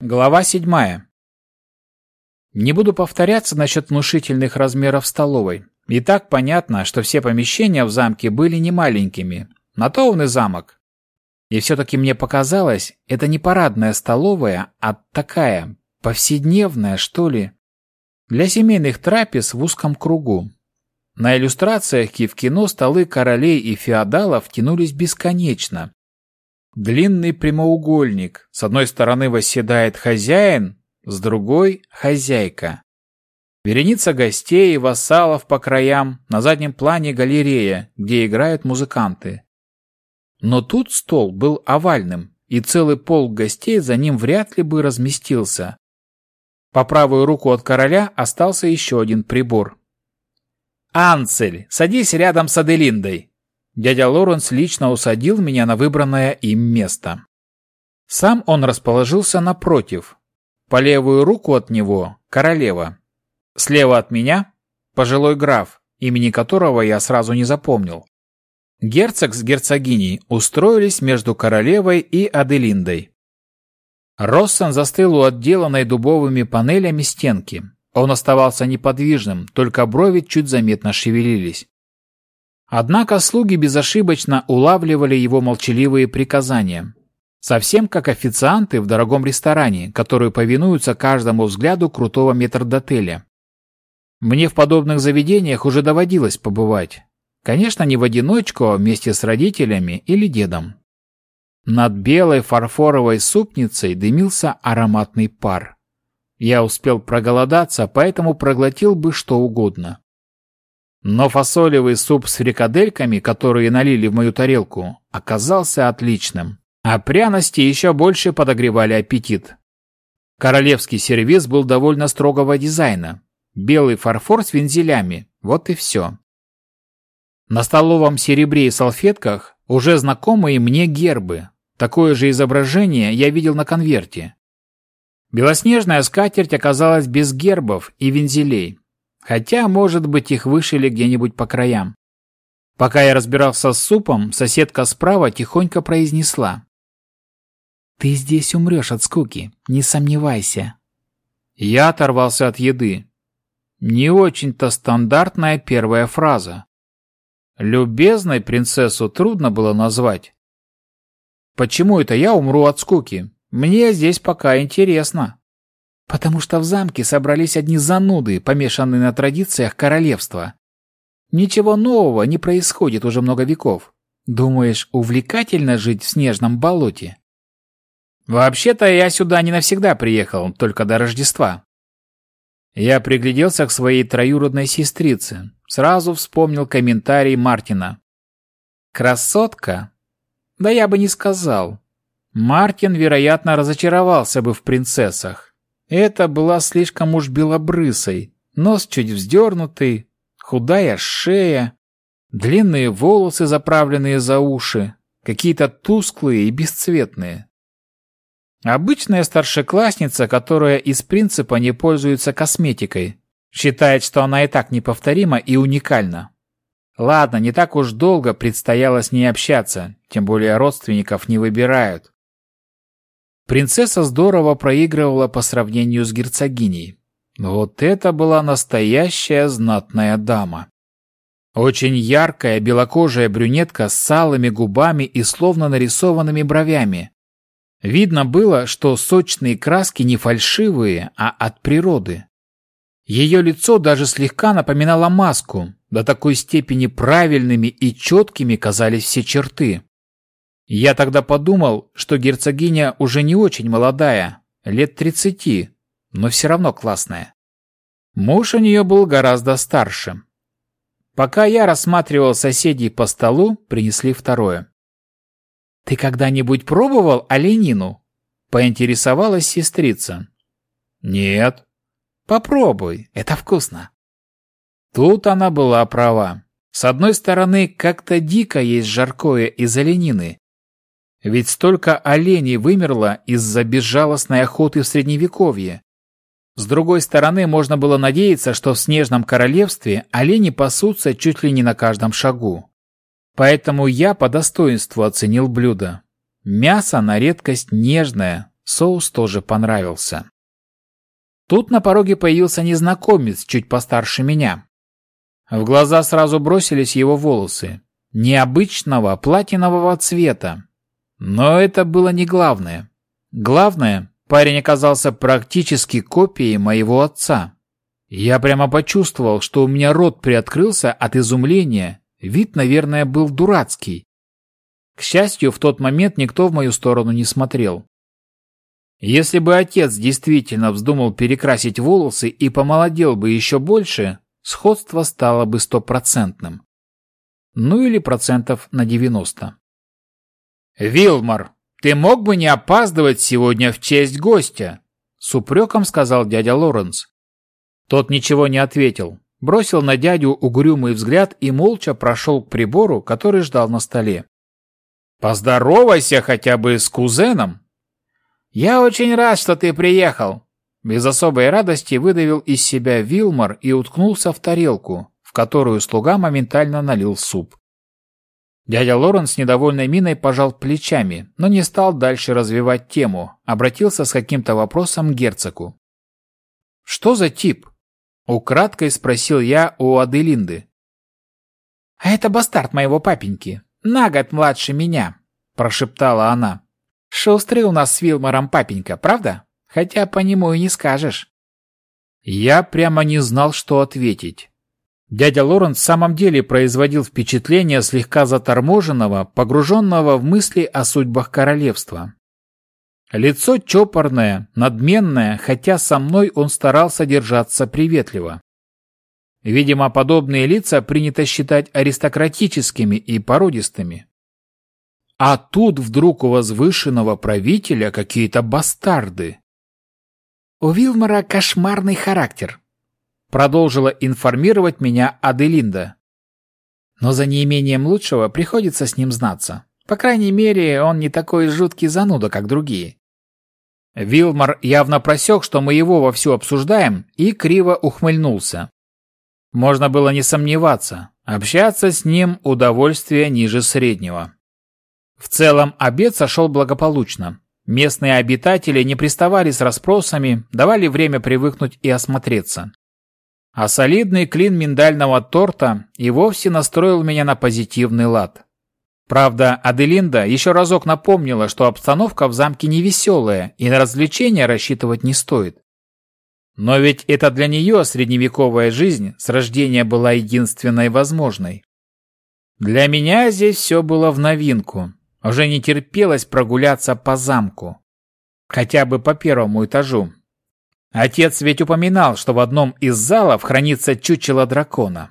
Глава седьмая. Не буду повторяться насчет внушительных размеров столовой. И так понятно, что все помещения в замке были не маленькими. На то он и замок. И все-таки мне показалось, это не парадная столовая, а такая, повседневная, что ли, для семейных трапез в узком кругу. На иллюстрациях и в кино столы королей и феодалов тянулись бесконечно, Длинный прямоугольник. С одной стороны восседает хозяин, с другой — хозяйка. Вереница гостей и вассалов по краям, на заднем плане галерея, где играют музыканты. Но тут стол был овальным, и целый полк гостей за ним вряд ли бы разместился. По правую руку от короля остался еще один прибор. «Анцель, садись рядом с Аделиндой!» Дядя Лоренс лично усадил меня на выбранное им место. Сам он расположился напротив. По левую руку от него – королева. Слева от меня – пожилой граф, имени которого я сразу не запомнил. Герцог с герцогиней устроились между королевой и Аделиндой. Россон застыл у отделанной дубовыми панелями стенки. Он оставался неподвижным, только брови чуть заметно шевелились. Однако слуги безошибочно улавливали его молчаливые приказания. Совсем как официанты в дорогом ресторане, которые повинуются каждому взгляду крутого метрдотеля. Мне в подобных заведениях уже доводилось побывать. Конечно, не в одиночку, а вместе с родителями или дедом. Над белой фарфоровой супницей дымился ароматный пар. Я успел проголодаться, поэтому проглотил бы что угодно. Но фасолевый суп с фрикадельками, которые налили в мою тарелку, оказался отличным. А пряности еще больше подогревали аппетит. Королевский сервиз был довольно строгого дизайна. Белый фарфор с вензелями. Вот и все. На столовом серебре и салфетках уже знакомые мне гербы. Такое же изображение я видел на конверте. Белоснежная скатерть оказалась без гербов и вензелей. Хотя, может быть, их вышили где-нибудь по краям. Пока я разбирался с супом, соседка справа тихонько произнесла. «Ты здесь умрешь от скуки, не сомневайся». Я оторвался от еды. Не очень-то стандартная первая фраза. Любезной принцессу трудно было назвать. Почему это я умру от скуки? Мне здесь пока интересно. Потому что в замке собрались одни зануды, помешанные на традициях королевства. Ничего нового не происходит уже много веков. Думаешь, увлекательно жить в снежном болоте? Вообще-то я сюда не навсегда приехал, только до Рождества. Я пригляделся к своей троюродной сестрице. Сразу вспомнил комментарий Мартина. Красотка? Да я бы не сказал. Мартин, вероятно, разочаровался бы в принцессах. Это была слишком уж белобрысой, нос чуть вздернутый, худая шея, длинные волосы, заправленные за уши, какие-то тусклые и бесцветные. Обычная старшеклассница, которая из принципа не пользуется косметикой, считает, что она и так неповторима и уникальна. Ладно, не так уж долго предстояло с ней общаться, тем более родственников не выбирают. Принцесса здорово проигрывала по сравнению с герцогиней. Вот это была настоящая знатная дама. Очень яркая белокожая брюнетка с салыми губами и словно нарисованными бровями. Видно было, что сочные краски не фальшивые, а от природы. Ее лицо даже слегка напоминало маску, до такой степени правильными и четкими казались все черты. Я тогда подумал, что герцогиня уже не очень молодая, лет тридцати, но все равно классная. Муж у нее был гораздо старше. Пока я рассматривал соседей по столу, принесли второе. «Ты когда-нибудь пробовал оленину?» — поинтересовалась сестрица. «Нет». «Попробуй, это вкусно». Тут она была права. С одной стороны, как-то дико есть жаркое из оленины, ведь столько оленей вымерло из-за безжалостной охоты в Средневековье. С другой стороны, можно было надеяться, что в Снежном Королевстве олени пасутся чуть ли не на каждом шагу. Поэтому я по достоинству оценил блюдо. Мясо на редкость нежное, Соус тоже понравился. Тут на пороге появился незнакомец, чуть постарше меня. В глаза сразу бросились его волосы. Необычного платинового цвета. Но это было не главное. Главное, парень оказался практически копией моего отца. Я прямо почувствовал, что у меня рот приоткрылся от изумления. Вид, наверное, был дурацкий. К счастью, в тот момент никто в мою сторону не смотрел. Если бы отец действительно вздумал перекрасить волосы и помолодел бы еще больше, сходство стало бы стопроцентным. Ну или процентов на девяносто. «Вилмар, ты мог бы не опаздывать сегодня в честь гостя?» С упреком сказал дядя Лоренс. Тот ничего не ответил, бросил на дядю угрюмый взгляд и молча прошел к прибору, который ждал на столе. «Поздоровайся хотя бы с кузеном!» «Я очень рад, что ты приехал!» Без особой радости выдавил из себя Вилмар и уткнулся в тарелку, в которую слуга моментально налил суп. Дядя Лоренс с недовольной миной пожал плечами, но не стал дальше развивать тему, обратился с каким-то вопросом к герцогу. «Что за тип?» — украдкой спросил я у Аделинды. «А это бастард моего папеньки, на год младше меня», — прошептала она. Шустрый у нас с Вилмором папенька, правда? Хотя по нему и не скажешь. Я прямо не знал, что ответить. Дядя Лоренс в самом деле производил впечатление слегка заторможенного, погруженного в мысли о судьбах королевства. Лицо чопорное, надменное, хотя со мной он старался держаться приветливо. Видимо, подобные лица принято считать аристократическими и породистыми. А тут вдруг у возвышенного правителя какие-то бастарды. У Вилмора кошмарный характер, продолжила информировать меня Аделинда. Но за неимением лучшего приходится с ним знаться. По крайней мере, он не такой жуткий зануда, как другие. Вилмор явно просек, что мы его вовсю обсуждаем, и криво ухмыльнулся. Можно было не сомневаться, общаться с ним удовольствие ниже среднего. В целом обед сошел благополучно. Местные обитатели не приставали с расспросами, давали время привыкнуть и осмотреться. А солидный клин миндального торта и вовсе настроил меня на позитивный лад. Правда, Аделинда еще разок напомнила, что обстановка в замке невеселая и на развлечения рассчитывать не стоит. Но ведь это для нее средневековая жизнь с рождения была единственной возможной. Для меня здесь все было в новинку, уже не терпелось прогуляться по замку. Хотя бы по первому этажу. Отец ведь упоминал, что в одном из залов хранится чучело дракона.